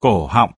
cổ họng.